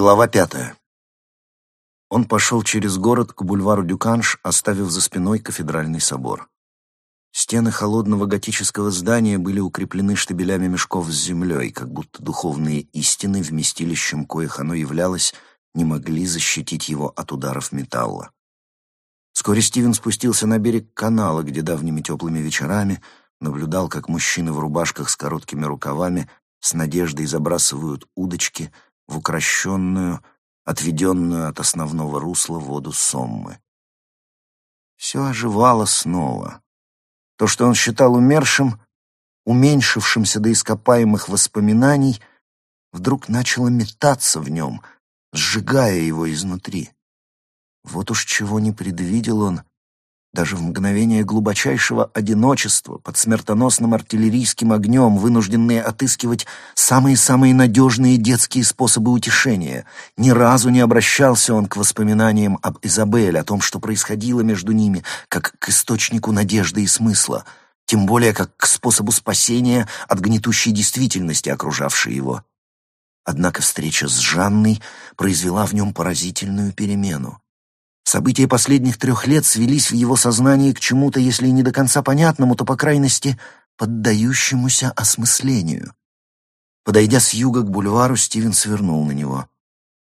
Глава пятая. Он пошел через город к бульвару Дюканш, оставив за спиной кафедральный собор. Стены холодного готического здания были укреплены штабелями мешков с землей, как будто духовные истины, вместилищем коих оно являлось, не могли защитить его от ударов металла. Вскоре Стивен спустился на берег канала, где давними теплыми вечерами наблюдал, как мужчины в рубашках с короткими рукавами с надеждой забрасывают удочки — в укращенную, отведенную от основного русла воду Соммы. Все оживало снова. То, что он считал умершим, уменьшившимся до ископаемых воспоминаний, вдруг начало метаться в нем, сжигая его изнутри. Вот уж чего не предвидел он, даже в мгновение глубочайшего одиночества, под смертоносным артиллерийским огнем, вынужденные отыскивать самые-самые надежные детские способы утешения, ни разу не обращался он к воспоминаниям об Изабель, о том, что происходило между ними, как к источнику надежды и смысла, тем более как к способу спасения от гнетущей действительности, окружавшей его. Однако встреча с Жанной произвела в нем поразительную перемену. События последних трех лет свелись в его сознании к чему-то, если и не до конца понятному, то, по крайности, поддающемуся осмыслению. Подойдя с юга к бульвару, Стивен свернул на него.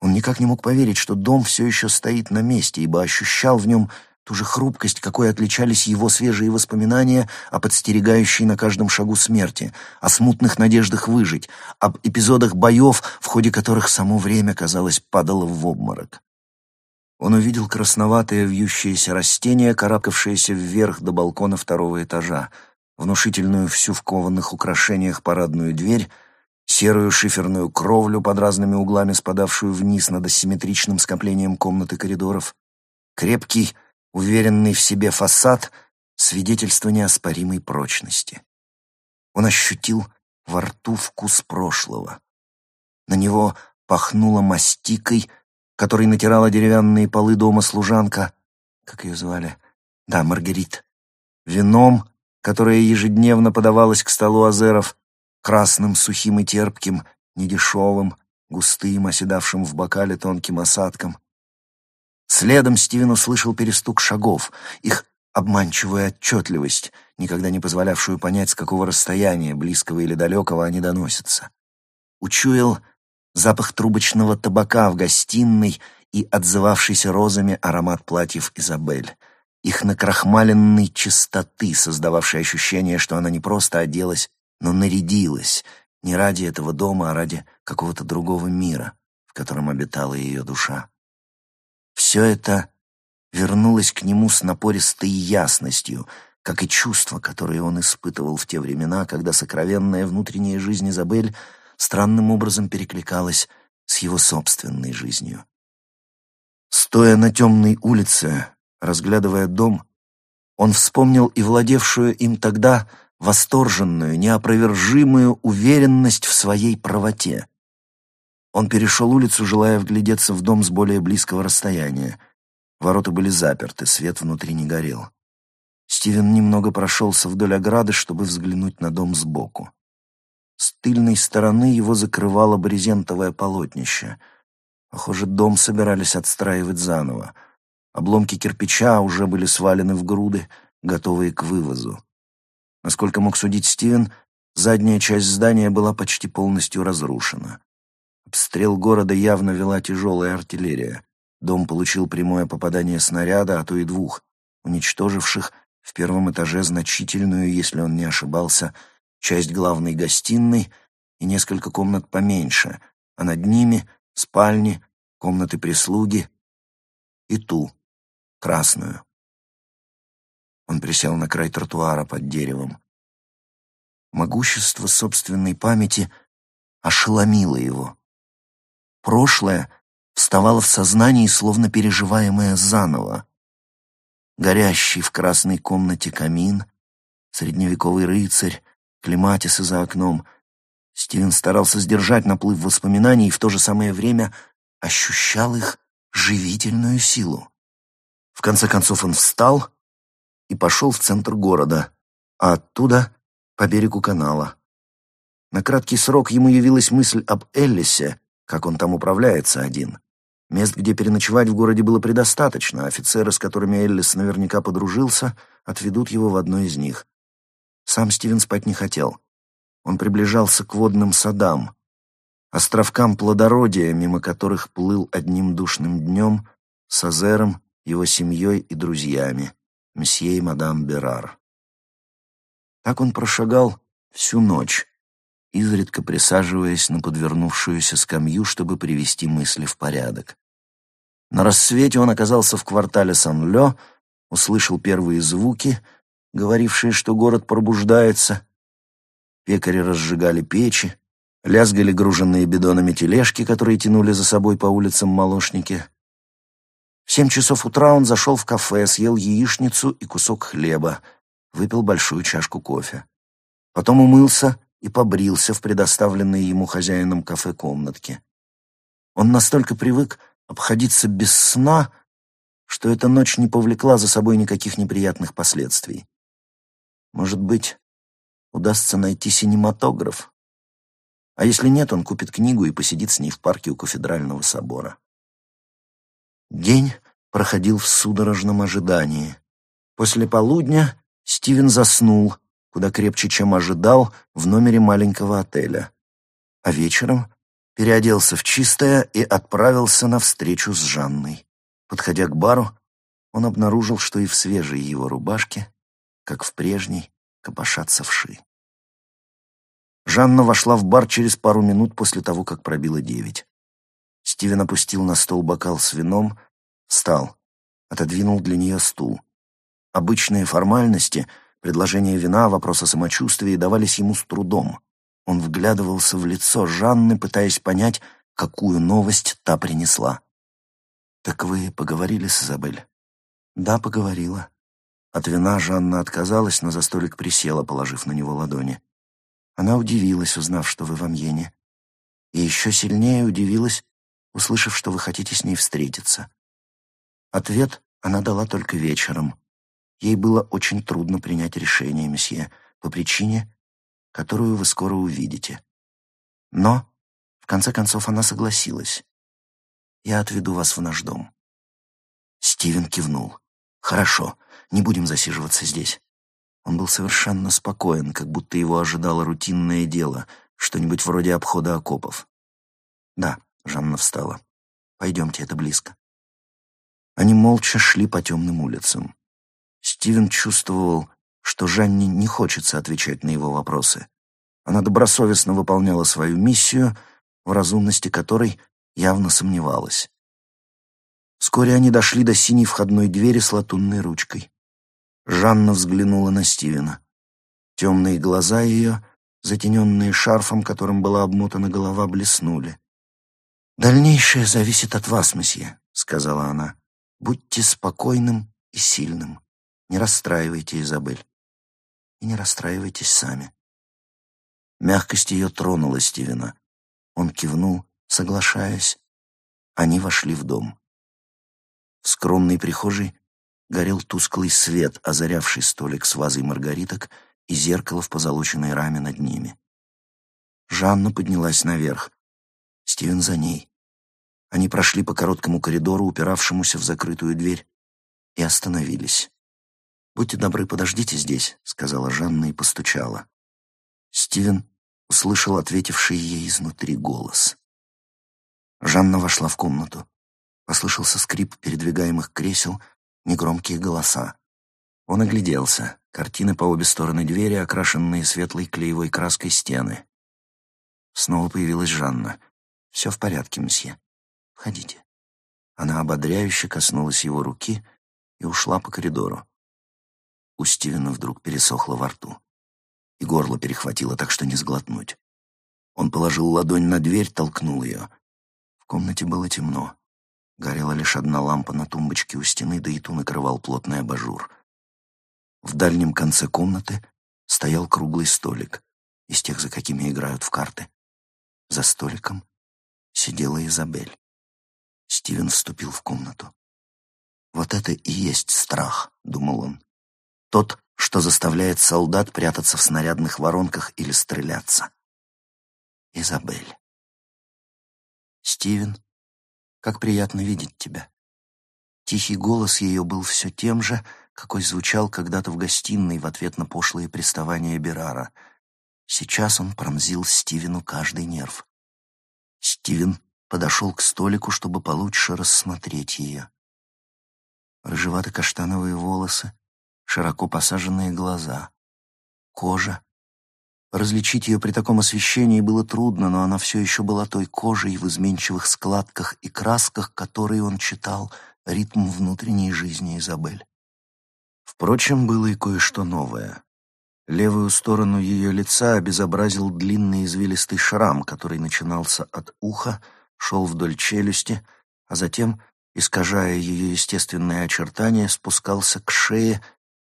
Он никак не мог поверить, что дом все еще стоит на месте, ибо ощущал в нем ту же хрупкость, какой отличались его свежие воспоминания о подстерегающей на каждом шагу смерти, о смутных надеждах выжить, об эпизодах боев, в ходе которых само время, казалось, падало в обморок он увидел красноватое вьющееся растение, карабкавшееся вверх до балкона второго этажа, внушительную всю в кованых украшениях парадную дверь, серую шиферную кровлю под разными углами, спадавшую вниз над асимметричным скоплением комнат и коридоров, крепкий, уверенный в себе фасад, свидетельство неоспоримой прочности. Он ощутил во рту вкус прошлого. На него пахнуло мастикой — которой натирала деревянные полы дома служанка, как ее звали? Да, Маргарит. Вином, которое ежедневно подавалось к столу азеров, красным, сухим и терпким, недешевым, густым, оседавшим в бокале тонким осадком. Следом Стивен услышал перестук шагов, их обманчивую отчетливость, никогда не позволявшую понять, с какого расстояния, близкого или далекого, они доносятся. Учуял запах трубочного табака в гостиной и отзывавшийся розами аромат платьев Изабель. Их накрахмаленной чистоты, создававшей ощущение, что она не просто оделась, но нарядилась, не ради этого дома, а ради какого-то другого мира, в котором обитала ее душа. Все это вернулось к нему с напористой ясностью, как и чувства, которые он испытывал в те времена, когда сокровенная внутренняя жизнь Изабель — странным образом перекликалась с его собственной жизнью. Стоя на темной улице, разглядывая дом, он вспомнил и владевшую им тогда восторженную, неопровержимую уверенность в своей правоте. Он перешел улицу, желая вглядеться в дом с более близкого расстояния. Ворота были заперты, свет внутри не горел. Стивен немного прошелся вдоль ограды, чтобы взглянуть на дом сбоку. С тыльной стороны его закрывало брезентовое полотнище. Похоже, дом собирались отстраивать заново. Обломки кирпича уже были свалены в груды, готовые к вывозу. Насколько мог судить Стивен, задняя часть здания была почти полностью разрушена. Обстрел города явно вела тяжелая артиллерия. Дом получил прямое попадание снаряда, а то и двух, уничтоживших в первом этаже значительную, если он не ошибался, часть главной гостиной и несколько комнат поменьше, а над ними — спальни, комнаты прислуги и ту, красную. Он присел на край тротуара под деревом. Могущество собственной памяти ошеломило его. Прошлое вставало в сознании, словно переживаемое заново. Горящий в красной комнате камин, средневековый рыцарь, клематисы за окном. Стивен старался сдержать наплыв воспоминаний и в то же самое время ощущал их живительную силу. В конце концов он встал и пошел в центр города, а оттуда — по берегу канала. На краткий срок ему явилась мысль об Эллисе, как он там управляется один. Мест, где переночевать в городе было предостаточно, офицеры, с которыми Эллис наверняка подружился, отведут его в одно из них. Сам Стивен спать не хотел. Он приближался к водным садам, островкам плодородия, мимо которых плыл одним душным днем с Азером, его семьей и друзьями, месье и мадам Берар. Так он прошагал всю ночь, изредка присаживаясь на подвернувшуюся скамью, чтобы привести мысли в порядок. На рассвете он оказался в квартале Сан-Лё, услышал первые звуки, говорившие, что город пробуждается. Пекари разжигали печи, лязгали груженные бидонами тележки, которые тянули за собой по улицам молочники. В семь часов утра он зашел в кафе, съел яичницу и кусок хлеба, выпил большую чашку кофе. Потом умылся и побрился в предоставленной ему хозяином кафе комнатке. Он настолько привык обходиться без сна, что эта ночь не повлекла за собой никаких неприятных последствий. Может быть, удастся найти синематограф? А если нет, он купит книгу и посидит с ней в парке у кафедрального собора. День проходил в судорожном ожидании. После полудня Стивен заснул, куда крепче, чем ожидал, в номере маленького отеля. А вечером переоделся в чистое и отправился на встречу с Жанной. Подходя к бару, он обнаружил, что и в свежей его рубашке, как в прежней, копошатся вши. Жанна вошла в бар через пару минут после того, как пробило девять. Стивен опустил на стол бокал с вином, встал, отодвинул для нее стул. Обычные формальности — Предложения вина, вопрос о самочувствии давались ему с трудом. Он вглядывался в лицо Жанны, пытаясь понять, какую новость та принесла. «Так вы поговорили с Изабель?» «Да, поговорила». От вина Жанна отказалась, но за столик присела, положив на него ладони. Она удивилась, узнав, что вы в Амьене. И еще сильнее удивилась, услышав, что вы хотите с ней встретиться. Ответ она дала только вечером. Ей было очень трудно принять решение, месье, по причине, которую вы скоро увидите. Но, в конце концов, она согласилась. Я отведу вас в наш дом. Стивен кивнул. Хорошо, не будем засиживаться здесь. Он был совершенно спокоен, как будто его ожидало рутинное дело, что-нибудь вроде обхода окопов. Да, Жанна встала. Пойдемте, это близко. Они молча шли по темным улицам. Стивен чувствовал, что Жанне не хочется отвечать на его вопросы. Она добросовестно выполняла свою миссию, в разумности которой явно сомневалась. Вскоре они дошли до синей входной двери с латунной ручкой. Жанна взглянула на Стивена. Темные глаза ее, затененные шарфом, которым была обмотана голова, блеснули. «Дальнейшее зависит от вас, месье», — сказала она. «Будьте спокойным и сильным. Не расстраивайте Изабель. И не расстраивайтесь сами. Мягкость ее тронула Стивена. Он кивнул, соглашаясь. Они вошли в дом. В скромной прихожей горел тусклый свет, озарявший столик с вазой маргариток и зеркало в позолоченной раме над ними. Жанна поднялась наверх. Стивен за ней. Они прошли по короткому коридору, упиравшемуся в закрытую дверь, и остановились. «Будьте добры, подождите здесь», — сказала Жанна и постучала. Стивен услышал ответивший ей изнутри голос. Жанна вошла в комнату. Послышался скрип передвигаемых кресел, негромкие голоса. Он огляделся. Картины по обе стороны двери, окрашенные светлой клеевой краской стены. Снова появилась Жанна. «Все в порядке, мсье. Входите». Она ободряюще коснулась его руки и ушла по коридору. У Стивена вдруг пересохло во рту. И горло перехватило так, что не сглотнуть. Он положил ладонь на дверь, толкнул ее. В комнате было темно. Горела лишь одна лампа на тумбочке у стены, да и ту накрывал плотный абажур. В дальнем конце комнаты стоял круглый столик, из тех, за какими играют в карты. За столиком сидела Изабель. Стивен вступил в комнату. «Вот это и есть страх», — думал он. Тот, что заставляет солдат прятаться в снарядных воронках или стреляться. Изабель. «Стивен, как приятно видеть тебя». Тихий голос ее был все тем же, какой звучал когда-то в гостиной в ответ на пошлые приставания Берара. Сейчас он пронзил Стивену каждый нерв. Стивен подошел к столику, чтобы получше рассмотреть ее. Рыжевато-каштановые волосы, широко посаженные глаза, кожа. Различить ее при таком освещении было трудно, но она все еще была той кожей в изменчивых складках и красках, которые он читал ритм внутренней жизни Изабель. Впрочем, было и кое-что новое. Левую сторону ее лица обезобразил длинный извилистый шрам, который начинался от уха, шел вдоль челюсти, а затем, искажая ее естественные очертания, спускался к шее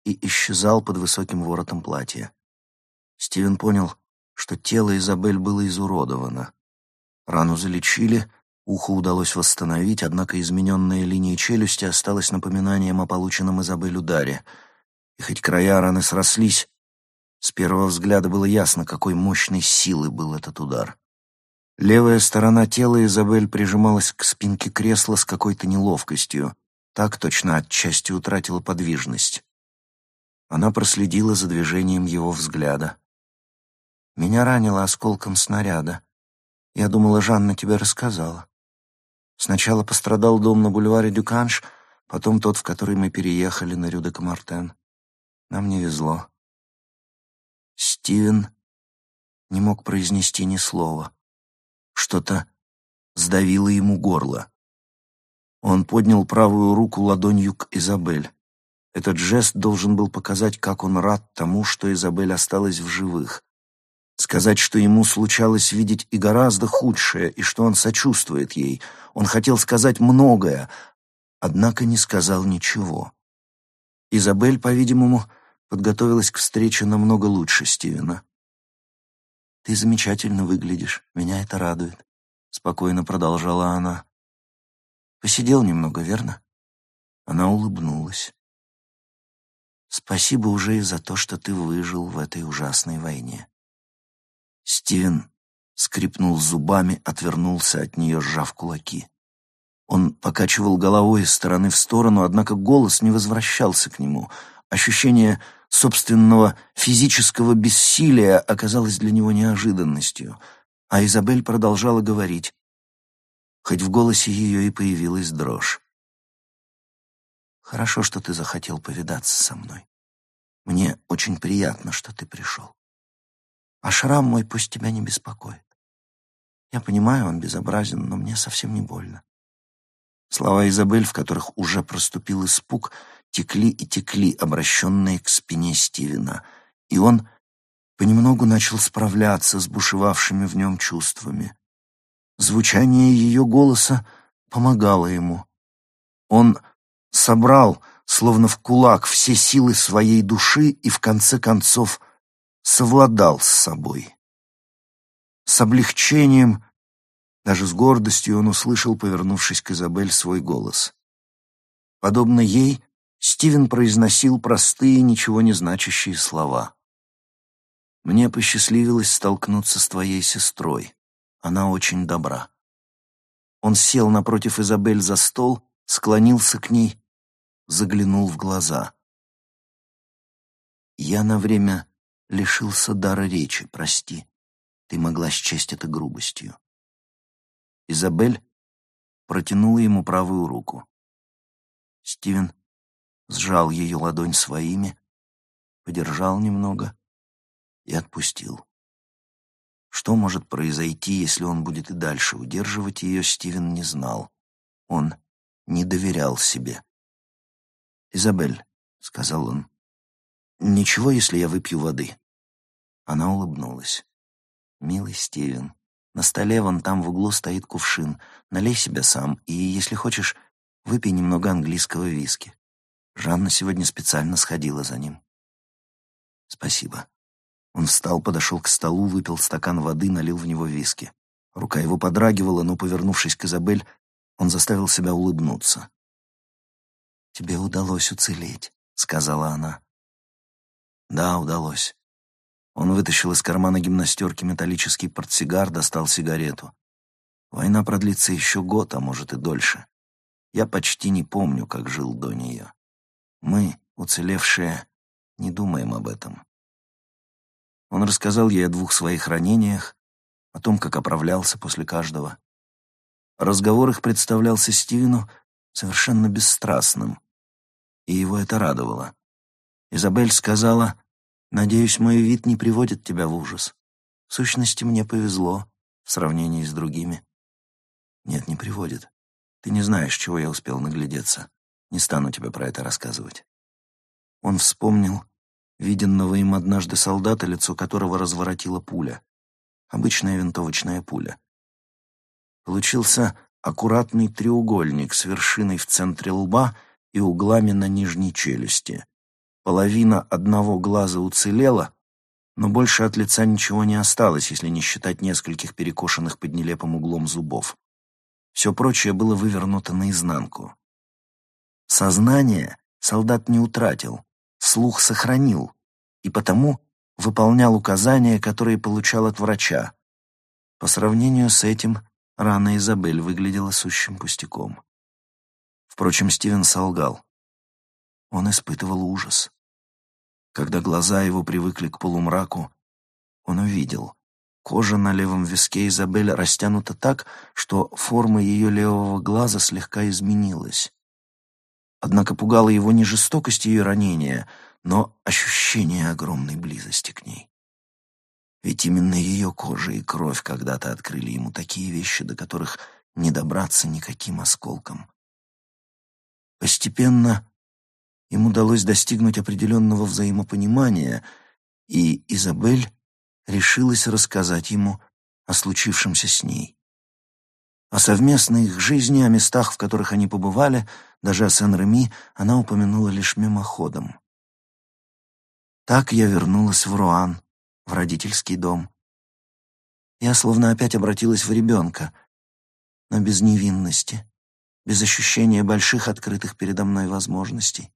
и исчезал под высоким воротом платья. Стивен понял, что тело Изабель было изуродовано. Рану залечили, ухо удалось восстановить, однако измененная линия челюсти осталась напоминанием о полученном Изабель ударе. И хоть края раны срослись, с первого взгляда было ясно, какой мощной силы был этот удар. Левая сторона тела Изабель прижималась к спинке кресла с какой-то неловкостью. Так точно отчасти утратила подвижность. Она проследила за движением его взгляда. «Меня ранило осколком снаряда. Я думала, Жанна тебе рассказала. Сначала пострадал дом на бульваре Дюканш, потом тот, в который мы переехали на Рю де Камартен. Нам не везло. Стивен не мог произнести ни слова. Что-то сдавило ему горло. Он поднял правую руку ладонью к Изабель. Этот жест должен был показать, как он рад тому, что Изабель осталась в живых. Сказать, что ему случалось видеть и гораздо худшее, и что он сочувствует ей. Он хотел сказать многое, однако не сказал ничего. Изабель, по-видимому, подготовилась к встрече намного лучше Стивена. «Ты замечательно выглядишь, меня это радует», — спокойно продолжала она. «Посидел немного, верно?» Она улыбнулась. «Спасибо уже и за то, что ты выжил в этой ужасной войне». Стивен скрипнул зубами, отвернулся от нее, сжав кулаки. Он покачивал головой из стороны в сторону, однако голос не возвращался к нему. Ощущение собственного физического бессилия оказалось для него неожиданностью, а Изабель продолжала говорить, хоть в голосе ее и появилась дрожь. «Хорошо, что ты захотел повидаться со мной. Мне очень приятно, что ты пришел. А шрам мой пусть тебя не беспокоит. Я понимаю, он безобразен, но мне совсем не больно». Слова Изабель, в которых уже проступил испуг, текли и текли, обращенные к спине Стивена, и он понемногу начал справляться с бушевавшими в нем чувствами. Звучание ее голоса помогало ему. Он собрал, словно в кулак, все силы своей души и, в конце концов, совладал с собой. С облегчением, даже с гордостью он услышал, повернувшись к Изабель, свой голос. Подобно ей, Стивен произносил простые, ничего не значащие слова. «Мне посчастливилось столкнуться с твоей сестрой. Она очень добра». Он сел напротив Изабель за стол, склонился к ней, заглянул в глаза. «Я на время лишился дара речи, прости. Ты могла счесть это грубостью». Изабель протянула ему правую руку. Стивен сжал ее ладонь своими, подержал немного и отпустил. Что может произойти, если он будет и дальше удерживать ее, Стивен не знал. Он не доверял себе. «Изабель», — сказал он, — «ничего, если я выпью воды?» Она улыбнулась. «Милый Стивен, на столе вон там в углу стоит кувшин. Налей себе сам, и, если хочешь, выпей немного английского виски. Жанна сегодня специально сходила за ним. Спасибо. Он встал, подошел к столу, выпил стакан воды, налил в него виски. Рука его подрагивала, но, повернувшись к Изабель, он заставил себя улыбнуться. «Тебе удалось уцелеть», — сказала она. «Да, удалось». Он вытащил из кармана гимнастерки металлический портсигар, достал сигарету. Война продлится еще год, а может и дольше. Я почти не помню, как жил до нее. Мы, уцелевшие, не думаем об этом. Он рассказал ей о двух своих ранениях, о том, как оправлялся после каждого. Разговор их представлялся Стивену совершенно бесстрастным, и его это радовало. Изабель сказала, «Надеюсь, мой вид не приводит тебя в ужас. В сущности, мне повезло в сравнении с другими». «Нет, не приводит. Ты не знаешь, чего я успел наглядеться. Не стану тебе про это рассказывать». Он вспомнил виденного им однажды солдата, лицо которого разворотила пуля. Обычная винтовочная пуля. Получился аккуратный треугольник с вершиной в центре лба и углами на нижней челюсти. Половина одного глаза уцелела, но больше от лица ничего не осталось, если не считать нескольких перекошенных под нелепым углом зубов. Все прочее было вывернуто наизнанку. Сознание солдат не утратил, слух сохранил, и потому выполнял указания, которые получал от врача. По сравнению с этим, рана Изабель выглядела сущим пустяком. Впрочем, Стивен солгал. Он испытывал ужас. Когда глаза его привыкли к полумраку, он увидел. Кожа на левом виске Изабель растянута так, что форма ее левого глаза слегка изменилась. Однако пугала его не жестокость ее ранения, но ощущение огромной близости к ней. Ведь именно ее кожа и кровь когда-то открыли ему такие вещи, до которых не добраться никаким осколком. Постепенно им удалось достигнуть определенного взаимопонимания, и Изабель решилась рассказать ему о случившемся с ней. О совместной их жизни, о местах, в которых они побывали, даже о Сен-Реми она упомянула лишь мимоходом. Так я вернулась в Руан, в родительский дом. Я словно опять обратилась в ребенка, но без невинности, без ощущения больших открытых передо мной возможностей.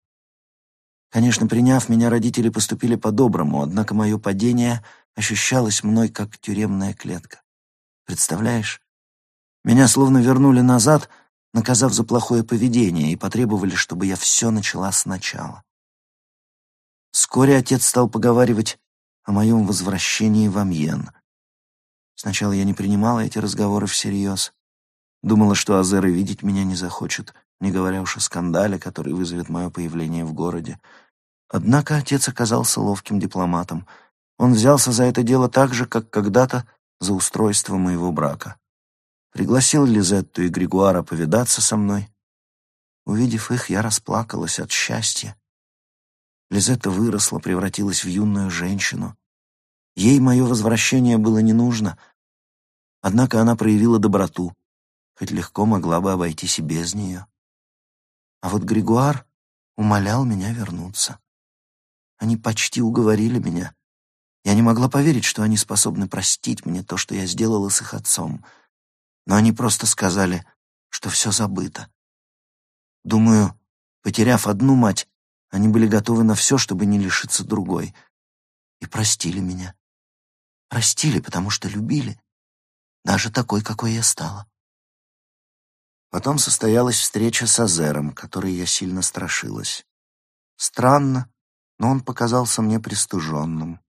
Конечно, приняв меня, родители поступили по-доброму, однако мое падение ощущалось мной как тюремная клетка. Представляешь? Меня словно вернули назад, наказав за плохое поведение, и потребовали, чтобы я все начала сначала. Вскоре отец стал поговаривать о моем возвращении в Амьен. Сначала я не принимала эти разговоры всерьез. Думала, что Азер видеть меня не захочет, не говоря уж о скандале, который вызовет мое появление в городе. Однако отец оказался ловким дипломатом. Он взялся за это дело так же, как когда-то за устройство моего брака. Пригласил Лизетту и Григуара повидаться со мной. Увидев их, я расплакалась от счастья. Лизетта выросла, превратилась в юную женщину. Ей мое возвращение было не нужно, однако она проявила доброту, хоть легко могла бы обойтись и без нее. А вот Григуар умолял меня вернуться. Они почти уговорили меня. Я не могла поверить, что они способны простить мне то, что я сделала с их отцом — но они просто сказали, что все забыто. Думаю, потеряв одну мать, они были готовы на все, чтобы не лишиться другой. И простили меня. Простили, потому что любили. Даже такой, какой я стала. Потом состоялась встреча с Азером, которой я сильно страшилась. Странно, но он показался мне пристуженным.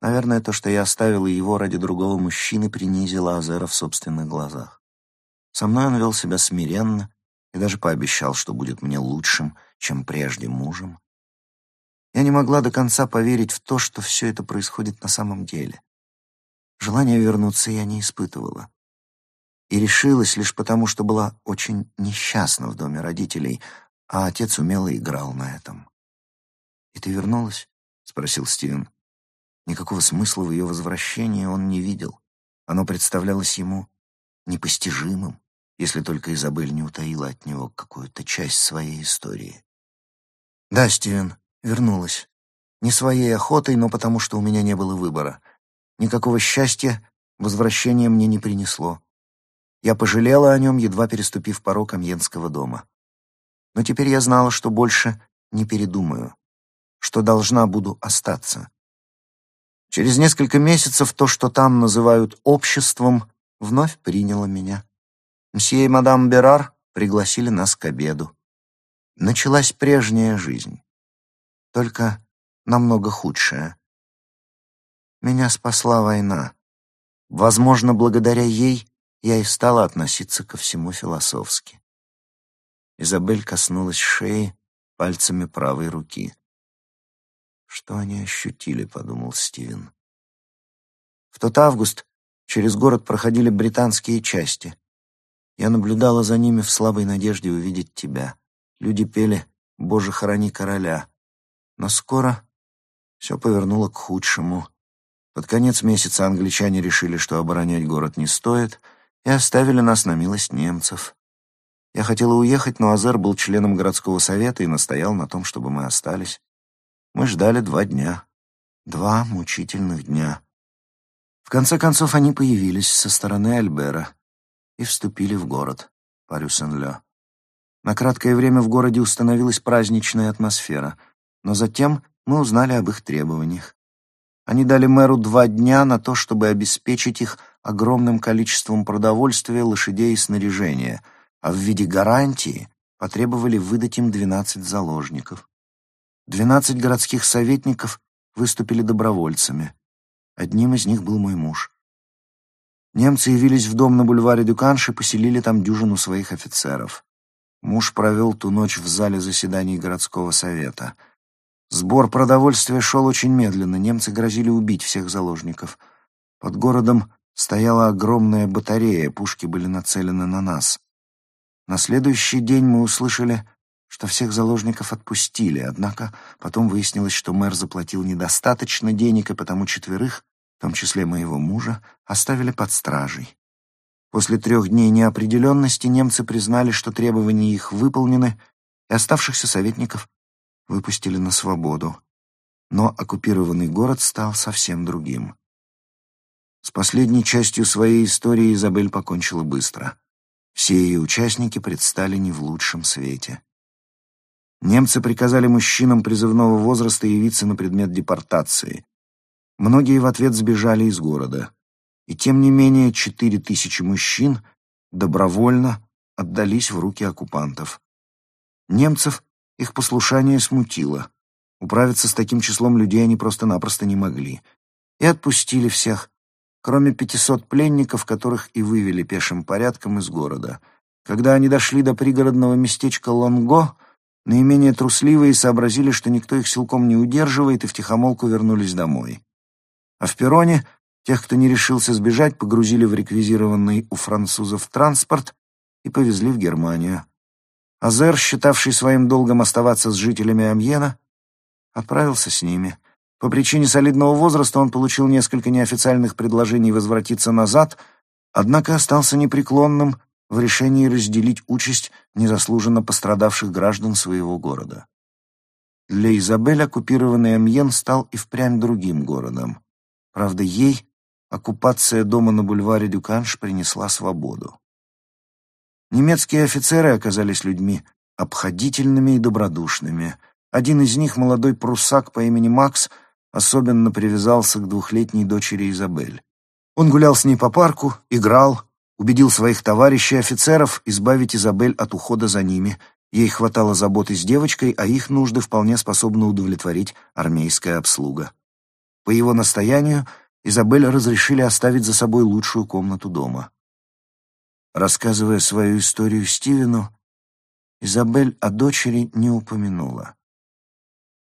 Наверное, то, что я оставила его ради другого мужчины, принизило Азера в собственных глазах. Со мной он вел себя смиренно и даже пообещал, что будет мне лучшим, чем прежде мужем. Я не могла до конца поверить в то, что все это происходит на самом деле. Желания вернуться я не испытывала. И решилась лишь потому, что была очень несчастна в доме родителей, а отец умело играл на этом. «И ты вернулась?» — спросил Стивен. Никакого смысла в ее возвращении он не видел. Оно представлялось ему непостижимым, если только Изабель не утаила от него какую-то часть своей истории. «Да, Стивен, вернулась. Не своей охотой, но потому что у меня не было выбора. Никакого счастья возвращение мне не принесло. Я пожалела о нем, едва переступив порог Амьенского дома. Но теперь я знала, что больше не передумаю, что должна буду остаться. Через несколько месяцев то, что там называют обществом, вновь приняла меня. Мсье и мадам Берар пригласили нас к обеду. Началась прежняя жизнь, только намного худшая. Меня спасла война. Возможно, благодаря ей я и стала относиться ко всему философски. Изабель коснулась шеи пальцами правой руки. «Что они ощутили?» — подумал Стивен. В тот август через город проходили британские части. Я наблюдала за ними в слабой надежде увидеть тебя. Люди пели «Боже, храни короля». Но скоро все повернуло к худшему. Под конец месяца англичане решили, что оборонять город не стоит, и оставили нас на милость немцев. Я хотела уехать, но Азер был членом городского совета и настоял на том, чтобы мы остались. Мы ждали два дня. Два мучительных дня. В конце концов, они появились со стороны Альбера и вступили в город, Парюсен-Ле. На краткое время в городе установилась праздничная атмосфера, но затем мы узнали об их требованиях. Они дали мэру два дня на то, чтобы обеспечить их огромным количеством продовольствия, лошадей и снаряжения, а в виде гарантии потребовали выдать им 12 заложников. 12 городских советников выступили добровольцами. Одним из них был мой муж. Немцы явились в дом на бульваре Дюканш и поселили там дюжину своих офицеров. Муж провел ту ночь в зале заседаний городского совета — Сбор продовольствия шел очень медленно, немцы грозили убить всех заложников. Под городом стояла огромная батарея, пушки были нацелены на нас. На следующий день мы услышали, что всех заложников отпустили, однако потом выяснилось, что мэр заплатил недостаточно денег, и потому четверых, в том числе моего мужа, оставили под стражей. После трех дней неопределенности немцы признали, что требования их выполнены, и оставшихся советников выпустили на свободу. Но оккупированный город стал совсем другим. С последней частью своей истории Изабель покончила быстро. Все ее участники предстали не в лучшем свете. Немцы приказали мужчинам призывного возраста явиться на предмет депортации. Многие в ответ сбежали из города. И тем не менее четыре тысячи мужчин добровольно отдались в руки оккупантов. Немцев их послушание смутило. Управиться с таким числом людей они просто-напросто не могли. И отпустили всех, кроме пятисот пленников, которых и вывели пешим порядком из города. Когда они дошли до пригородного местечка Лонго, наименее трусливые сообразили, что никто их силком не удерживает, и втихомолку вернулись домой. А в перроне тех, кто не решился сбежать, погрузили в реквизированный у французов транспорт и повезли в Германию. Азер, считавший своим долгом оставаться с жителями Амьена, отправился с ними. По причине солидного возраста он получил несколько неофициальных предложений возвратиться назад, однако остался непреклонным в решении разделить участь незаслуженно пострадавших граждан своего города. Для Изабель оккупированный Амьен стал и впрямь другим городом. Правда, ей оккупация дома на бульваре Дюканш принесла свободу. Немецкие офицеры оказались людьми обходительными и добродушными. Один из них, молодой пруссак по имени Макс, особенно привязался к двухлетней дочери Изабель. Он гулял с ней по парку, играл, убедил своих товарищей офицеров избавить Изабель от ухода за ними. Ей хватало заботы с девочкой, а их нужды вполне способна удовлетворить армейская обслуга. По его настоянию Изабель разрешили оставить за собой лучшую комнату дома. Рассказывая свою историю Стивену, Изабель о дочери не упомянула.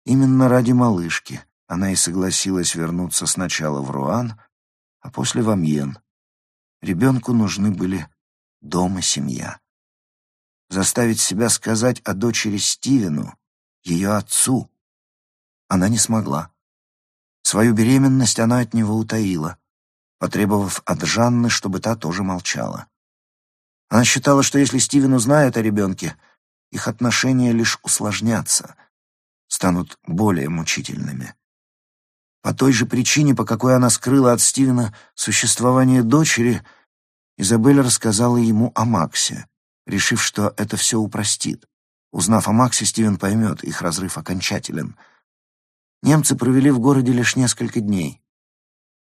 Именно ради малышки она и согласилась вернуться сначала в Руан, а после в Амьен. Ребенку нужны были дом и семья. Заставить себя сказать о дочери Стивену, ее отцу, она не смогла. Свою беременность она от него утаила, потребовав от Жанны, чтобы та тоже молчала. Она считала, что если Стивен узнает о ребенке, их отношения лишь усложнятся, станут более мучительными. По той же причине, по какой она скрыла от Стивена существование дочери, Изабель рассказала ему о Максе, решив, что это все упростит. Узнав о Максе, Стивен поймет, их разрыв окончателен. Немцы провели в городе лишь несколько дней.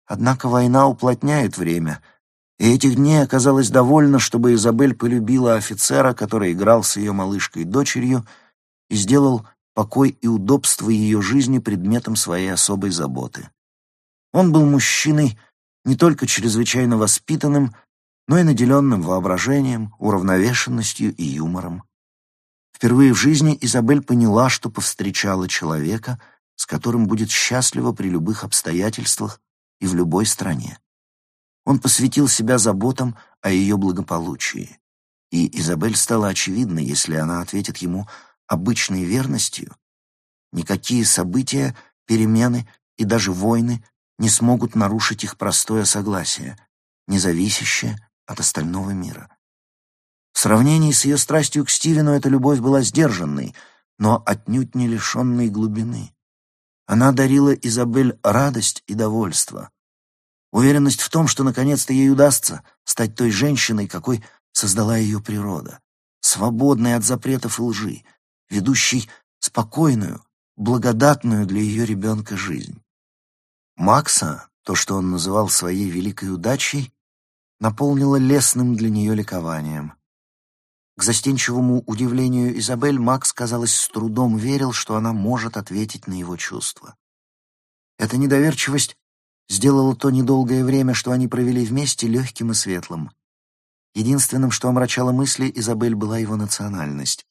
Однако война уплотняет время — И этих дней оказалось довольно, чтобы Изабель полюбила офицера, который играл с ее малышкой-дочерью и сделал покой и удобство ее жизни предметом своей особой заботы. Он был мужчиной не только чрезвычайно воспитанным, но и наделенным воображением, уравновешенностью и юмором. Впервые в жизни Изабель поняла, что повстречала человека, с которым будет счастлива при любых обстоятельствах и в любой стране. Он посвятил себя заботам о ее благополучии. И Изабель стала очевидной, если она ответит ему обычной верностью. Никакие события, перемены и даже войны не смогут нарушить их простое согласие, независящее от остального мира. В сравнении с ее страстью к Стивену эта любовь была сдержанной, но отнюдь не лишенной глубины. Она дарила Изабель радость и довольство. Уверенность в том, что наконец-то ей удастся стать той женщиной, какой создала ее природа, свободной от запретов и лжи, ведущей спокойную, благодатную для ее ребенка жизнь. Макса, то, что он называл своей великой удачей, наполнило лесным для нее ликованием. К застенчивому удивлению Изабель Макс, казалось, с трудом верил, что она может ответить на его чувства. Эта недоверчивость сделала то недолгое время, что они провели вместе, легким и светлым. Единственным, что омрачало мысли, Изабель была его национальность.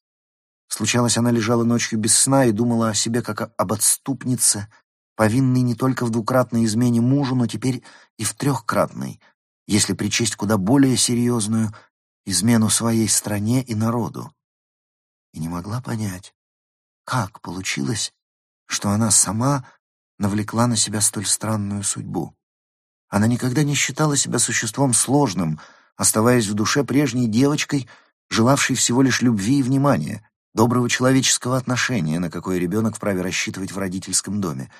Случалось, она лежала ночью без сна и думала о себе как об отступнице, повинной не только в двукратной измене мужу, но теперь и в трехкратной, если причесть куда более серьезную измену своей стране и народу. И не могла понять, как получилось, что она сама навлекла на себя столь странную судьбу. Она никогда не считала себя существом сложным, оставаясь в душе прежней девочкой, желавшей всего лишь любви и внимания, доброго человеческого отношения, на какое ребенок вправе рассчитывать в родительском доме.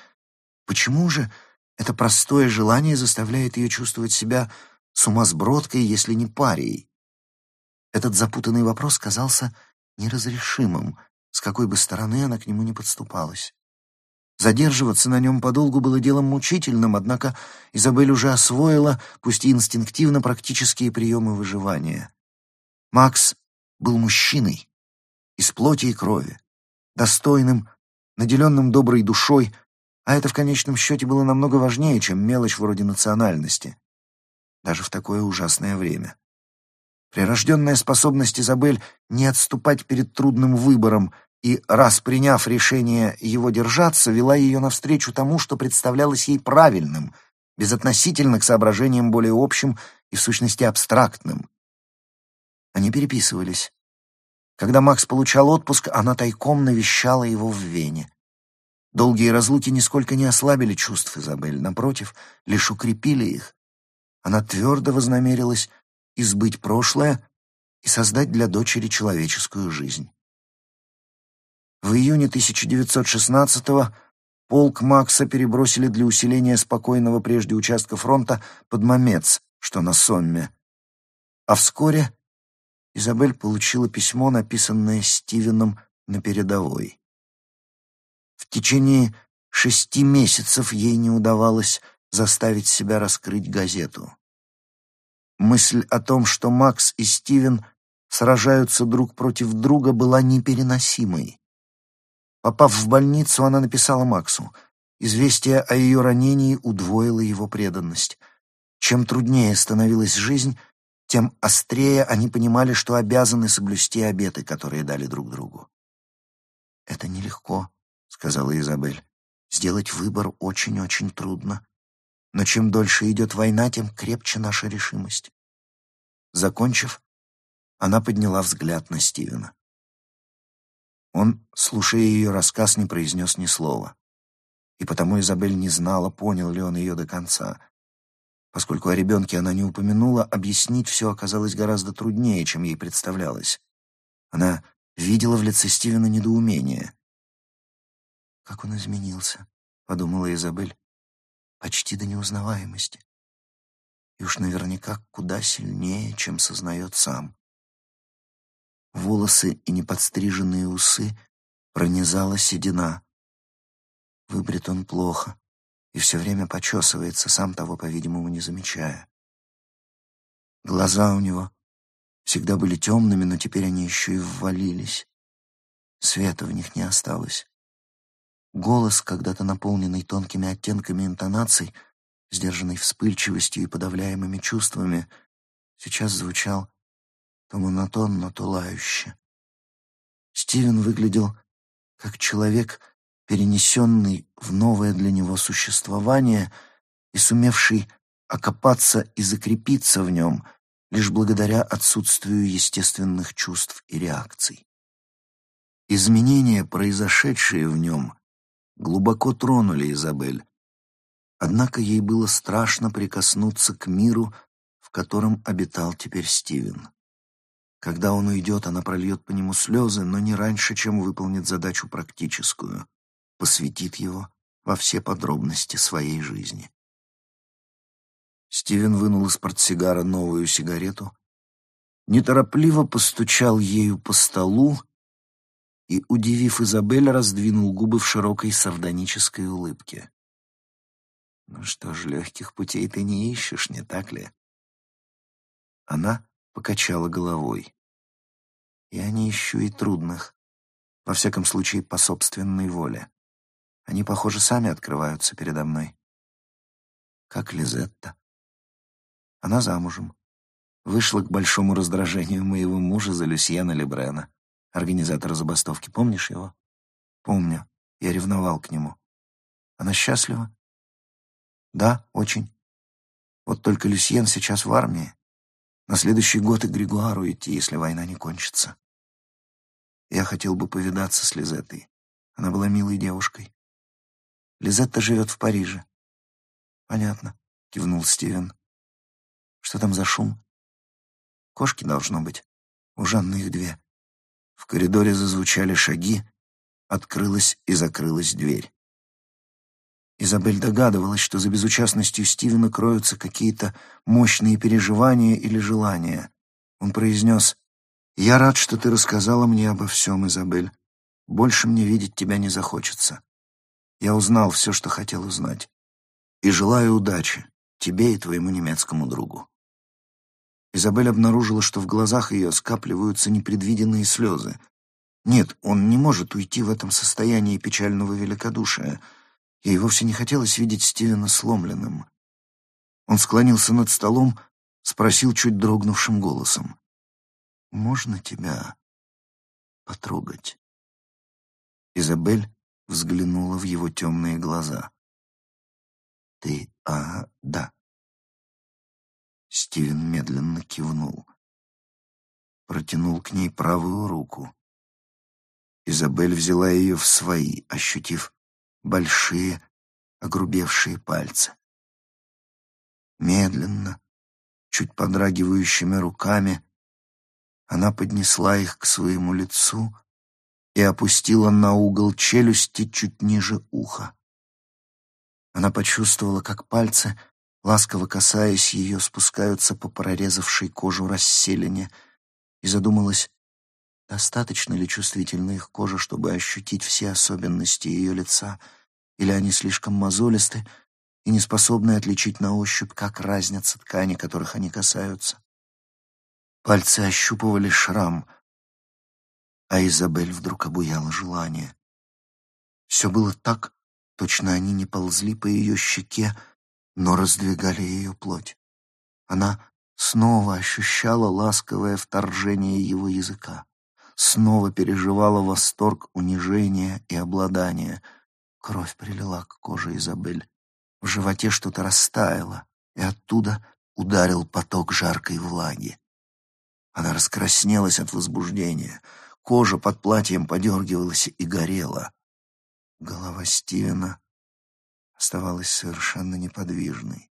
Почему же это простое желание заставляет ее чувствовать себя сумасбродкой, если не парией? Этот запутанный вопрос казался неразрешимым, с какой бы стороны она к нему не подступалась. Задерживаться на нем подолгу было делом мучительным, однако Изабель уже освоила, пусть и инстинктивно, практические приемы выживания. Макс был мужчиной, из плоти и крови, достойным, наделенным доброй душой, а это в конечном счете было намного важнее, чем мелочь вроде национальности, даже в такое ужасное время. Прирожденная способность Изабель не отступать перед трудным выбором и, раз приняв решение его держаться, вела ее навстречу тому, что представлялось ей правильным, безотносительно к соображениям более общим и, в сущности, абстрактным. Они переписывались. Когда Макс получал отпуск, она тайком навещала его в Вене. Долгие разлуки нисколько не ослабили чувств Изабель, напротив, лишь укрепили их. Она твердо вознамерилась избыть прошлое и создать для дочери человеческую жизнь. В июне 1916-го полк Макса перебросили для усиления спокойного прежде участка фронта под Мамец, что на Сомме. А вскоре Изабель получила письмо, написанное Стивеном на передовой. В течение шести месяцев ей не удавалось заставить себя раскрыть газету. Мысль о том, что Макс и Стивен сражаются друг против друга, была непереносимой. Попав в больницу, она написала Максу. Известие о ее ранении удвоило его преданность. Чем труднее становилась жизнь, тем острее они понимали, что обязаны соблюсти обеты, которые дали друг другу. «Это нелегко», — сказала Изабель. «Сделать выбор очень-очень трудно. Но чем дольше идет война, тем крепче наша решимость. Закончив, она подняла взгляд на Стивена. Он, слушая ее рассказ, не произнес ни слова. И потому Изабель не знала, понял ли он ее до конца. Поскольку о ребенке она не упомянула, объяснить все оказалось гораздо труднее, чем ей представлялось. Она видела в лице Стивена недоумение. «Как он изменился», — подумала Изабель почти до неузнаваемости. И уж наверняка куда сильнее, чем сознает сам. Волосы и неподстриженные усы пронизала седина. Выбрит он плохо и все время почесывается, сам того, по-видимому, не замечая. Глаза у него всегда были темными, но теперь они еще и ввалились. Света в них не осталось. Голос, когда-то наполненный тонкими оттенками интонаций, сдержанный вспыльчивостью и подавляемыми чувствами, сейчас звучал то монотонно, то лающе. Стивен выглядел как человек, перенесенный в новое для него существование и сумевший окопаться и закрепиться в нем лишь благодаря отсутствию естественных чувств и реакций. Изменения, произошедшие в нем, глубоко тронули Изабель, однако ей было страшно прикоснуться к миру, в котором обитал теперь Стивен. Когда он уйдет, она прольет по нему слезы, но не раньше, чем выполнит задачу практическую, посвятит его во все подробности своей жизни. Стивен вынул из портсигара новую сигарету, неторопливо постучал ею по столу и, удивив Изабель, раздвинул губы в широкой сардонической улыбке. «Ну что ж, легких путей ты не ищешь, не так ли?» Она покачала головой. «Я не ищу и трудных, во всяком случае, по собственной воле. Они, похоже, сами открываются передо мной. Как Лизетта. Она замужем. Вышла к большому раздражению моего мужа за Люсьена Лебрена, организатора забастовки. Помнишь его? Помню. Я ревновал к нему. Она счастлива? Да, очень. Вот только Люсьен сейчас в армии. На следующий год и Григуару идти, если война не кончится. Я хотел бы повидаться с Лизеттой. Она была милой девушкой. Лизетта живет в Париже. Понятно, кивнул Стивен. Что там за шум? Кошки должно быть. У Жанны их две. В коридоре зазвучали шаги, открылась и закрылась дверь. Изабель догадывалась, что за безучастностью Стивена кроются какие-то мощные переживания или желания. Он произнес, «Я рад, что ты рассказала мне обо всем, Изабель. Больше мне видеть тебя не захочется. Я узнал все, что хотел узнать. И желаю удачи тебе и твоему немецкому другу». Изабель обнаружила, что в глазах ее скапливаются непредвиденные слезы. Нет, он не может уйти в этом состоянии печального великодушия — Ей вовсе не хотелось видеть Стивена сломленным. Он склонился над столом, спросил чуть дрогнувшим голосом. «Можно тебя потрогать?» Изабель взглянула в его темные глаза. «Ты, а, да». Стивен медленно кивнул. Протянул к ней правую руку. Изабель взяла ее в свои, ощутив большие, огрубевшие пальцы. Медленно, чуть подрагивающими руками, она поднесла их к своему лицу и опустила на угол челюсти чуть ниже уха. Она почувствовала, как пальцы, ласково касаясь ее, спускаются по прорезавшей кожу расселине, и задумалась, достаточно ли чувствительна их кожа, чтобы ощутить все особенности ее лица — или они слишком мозолисты и не способны отличить на ощупь, как разнятся ткани, которых они касаются. Пальцы ощупывали шрам, а Изабель вдруг обуяла желание. Все было так, точно они не ползли по ее щеке, но раздвигали ее плоть. Она снова ощущала ласковое вторжение его языка, снова переживала восторг унижения и обладания — Кровь прилила к коже Изабель. В животе что-то растаяло, и оттуда ударил поток жаркой влаги. Она раскраснелась от возбуждения. Кожа под платьем подергивалась и горела. Голова Стивена оставалась совершенно неподвижной.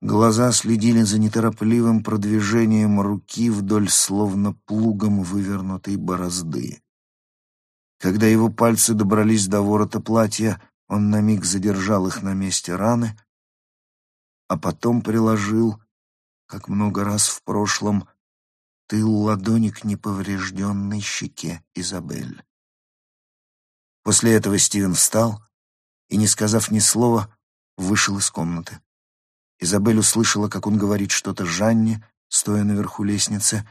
Глаза следили за неторопливым продвижением руки вдоль словно плугом вывернутой борозды. Когда его пальцы добрались до ворота платья, он на миг задержал их на месте раны, а потом приложил, как много раз в прошлом, тыл ладони к неповрежденной щеке Изабель. После этого Стивен встал и, не сказав ни слова, вышел из комнаты. Изабель услышала, как он говорит что-то Жанне, стоя наверху лестницы.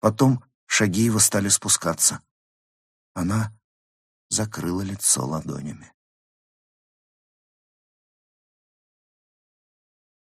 Потом шаги его стали спускаться. Она закрыла лицо ладонями.